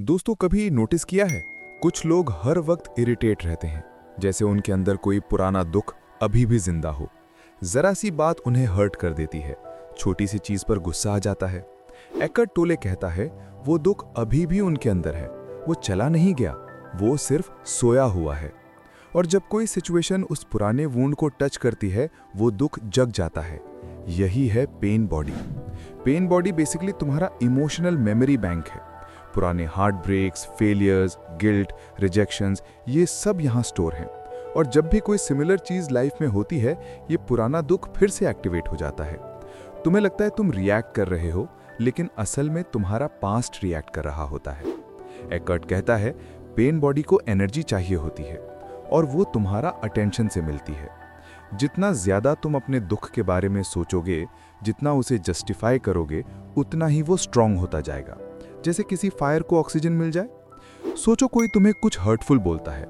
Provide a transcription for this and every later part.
दोस्तों, कभी नोटिस किया है? कुछ लोग हर वक्त इरिटेट रहते हैं, जैसे उनके अंदर कोई पुराना दुख अभी भी ज़िंदा हो। जरा सी बात उन्हें हर्ट कर देती है। छोटी सी चीज़ पर गुस्सा आ जाता है। एकट टोले कहता है, वो दुख अभी भी उनके अंदर है। वो चला नहीं गया। वो सिर्फ़ सोया हुआ है। और जब कोई सिचुएशन उस पुराने वूंड को टच करती है, वो दुख जग जाता है। यही है pain body pain body basically तुम्हारा इमोशनल मेमोरी बैंक है। पुराने heart breaks failures guilt rejections ये सब यहाँ स्टोर हैं। और जब भी कोई सिमिलर चीज़ लाइफ में होती है, ये पुराना दुख फिर से एक्टिवेट हो जाता है। तुम्हें लगता है तुम रिएक्ट कर रहे हो, लेकिन असल में तुम्हारा पास्ट रिएक्ट कर रहा होता है। एकर्ट कहता है पेन बॉडी को एनर्जी चाहिए होती है, और वो तुम्हारा अटेंशन से मिलती है। जितना ज़्यादा तुम अपने दुख के बारे में सोचोगे, जितना उसे जस्टिफाई करोगे, उतना ही वो स्ट्रांग होता जाएगा। जैसे किसी फायर को ऑक्सीजन मिल जाए। सोचो कोई तुम्हें कुछ हर्टफुल बोलता है।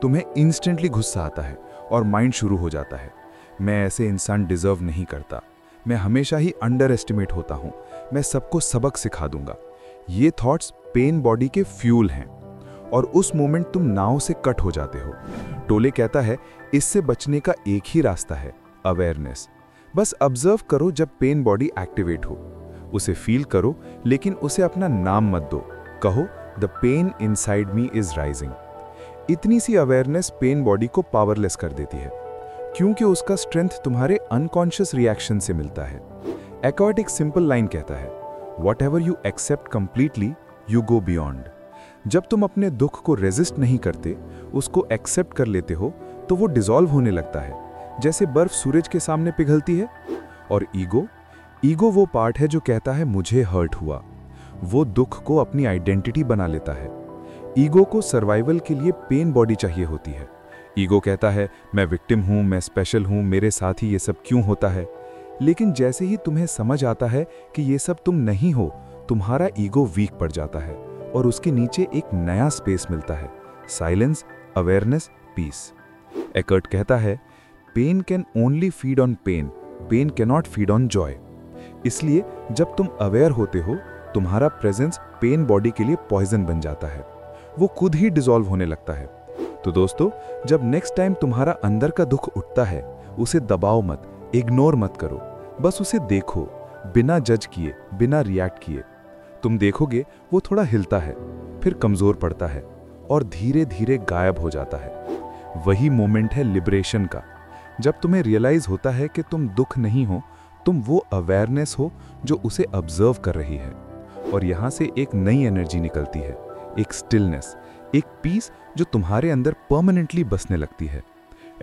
तुम्हें इंस्टेंटली गुस्सा आता है और माइंड शुरू हो जाता है। मैं ऐसे इंसान डिजर्व नहीं करता। मैं हमेशा ही अंडर एस्टिमेट होता हूँ। मैं सबको सबक सिखा दूँगा। ये थॉट्स पेन बॉडी के फ्यूल हैं। और उस मोमेंट तुम नाव से कट हो जाते हो। टोले कहता है, इससे बचने का एक ही रास्ता है अवेयरनेस बस ऑब्ज़र्व करो जब पेन बॉडी एक्टिवेट हो। उसे फील करो, लेकिन उसे अपना नाम मत दो। कहो the pain inside me is rising इतनी सी अवेयरनेस पेन बॉडी को पावरलेस कर देती है, क्योंकि उसका स्ट्रेंथ तुम्हारे अनकॉन्शियस रिएक्शन से मिलता है। एकॉर्ड एक सिंपल लाइन कहता है whatever you accept completely you go beyond जब तुम अपने दुख को रेजिस्ट नहीं करते, उसको एक्सेप्ट कर लेते हो तो वो डिजॉल्व होने लगता है, जैसे बर्फ़ सूरज के सामने पिघलती है। और ईगो ईगो वो पार्ट है जो कहता है, मुझे हर्ट हुआ। वो दुख को अपनी आइडेंटिटी बना लेता है। ईगो को सर्वाइवल के लिए पेन बॉडी चाहिए होती है। ईगो कहता है, मैं विक्टिम हूँ, मैं स्पेशल हूँ, मेरे साथ ही ये सब क्यों होता है? लेकिन जैसे ही तुम्हें समझ आता है कि ये सब तुम नहीं हो, तुम्हारा ईगो वीक पड़ जाता है और उसके नीचे एक नया स्पेस मिलता है। Silence, awareness, piece. एकर्ट कहता है, pain can only feed on pain. Pain cannot feed on joy. इसलिए जब तुम अवेयर होते हो, तुम्हारा प्रेजेंस पेन बॉडी के लिए पॉइजन बन जाता है। वो खुद ही डिजॉल्व होने लगता है। तो दोस्तों, जब नेक्स्ट टाइम तुम्हारा अंदर का दुख उठता है, उसे दबाओ मत इग्नोर मत करो। बस उसे देखो, बिना जज किए, बिना रिएक्ट किए। तुम देखोगे, वो थोड़ा हिलता है, फिर कमज़ोर पड़ता है और धीरे धीरे गायब हो जाता है। वही मोमेंट है लिबरेशन का। जब तुम्हें रियलाइज़ होता है कि तुम दुख नहीं हो तुम वो अवेयरनेस हो जो उसे ऑब्ज़र्व कर रही है। और यहाँ से एक नई एनर्जी निकलती है, एक स्टिलनेस एक पीस जो तुम्हारे अंदर परमानेंटली बसने लगती है।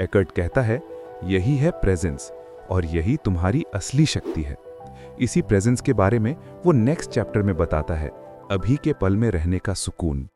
एकर्ट कहता है, यही है प्रेजेंस और यही तुम्हारी असली शक्ति है। इसी प्रेजेंस के बारे में वो नेक्स्ट चैप्टर में बताता है, अभी के पल में रहने का सुकून।